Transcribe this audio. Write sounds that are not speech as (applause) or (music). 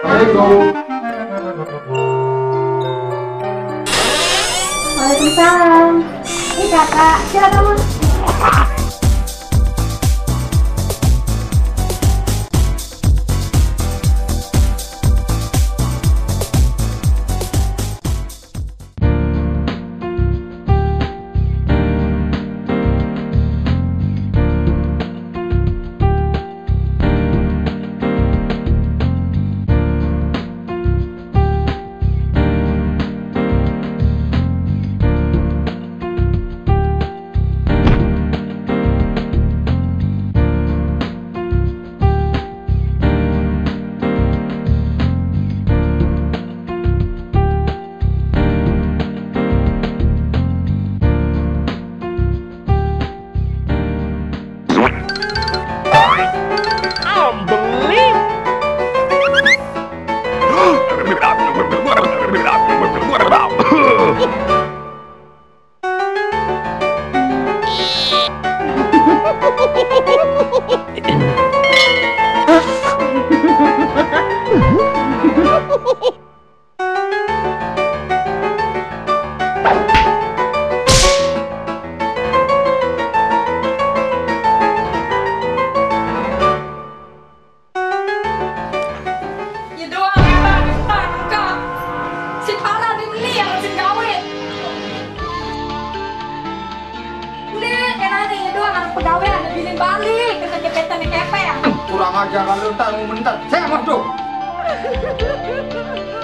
Waalaikumsalam. Ini kakak, siapa kamu jepitan kepeng. Ya? Kurang ajar lu entar mentar. Saya mau (laughs)